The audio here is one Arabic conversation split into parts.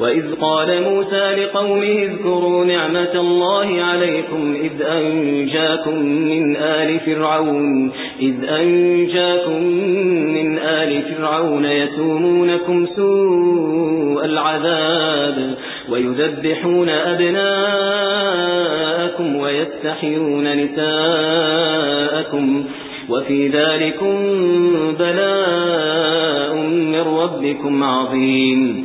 وإذ قال موسى لقومه اذكروا نعمة الله عليكم إذ أنجاكم من آل فرعون إذ أنجاكم من آل فرعون يتومونكم سوء العذاب ويذبحون أبناءكم ويستحيون نساءكم وفي ذلكم بلاء من ربكم عظيم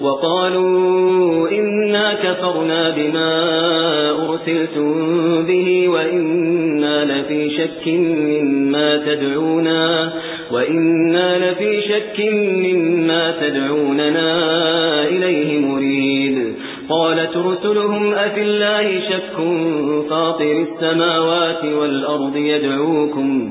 وقالوا إنا كفرنا بما أرسلتم به وإنا لفي شك مما تدعونا وإنا لفي شك مما تدعوننا إليه مريد. قالت رسلهم أفي الله شك فاطر السماوات والأرض يدعوكم